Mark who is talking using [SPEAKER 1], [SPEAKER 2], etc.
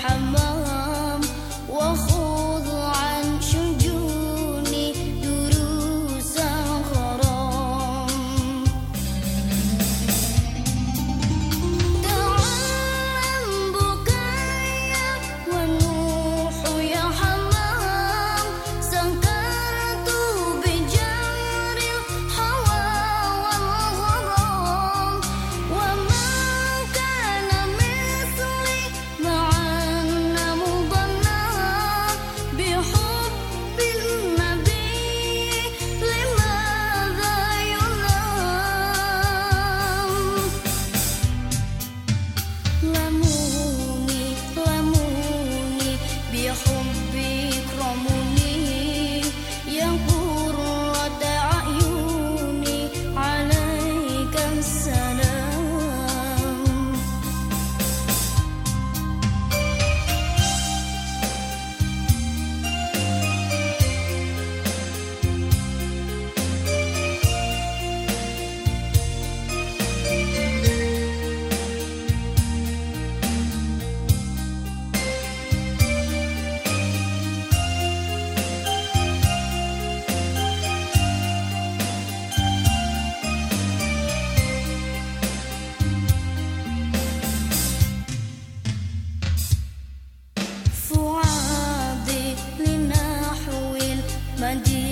[SPEAKER 1] محمد Let 满地。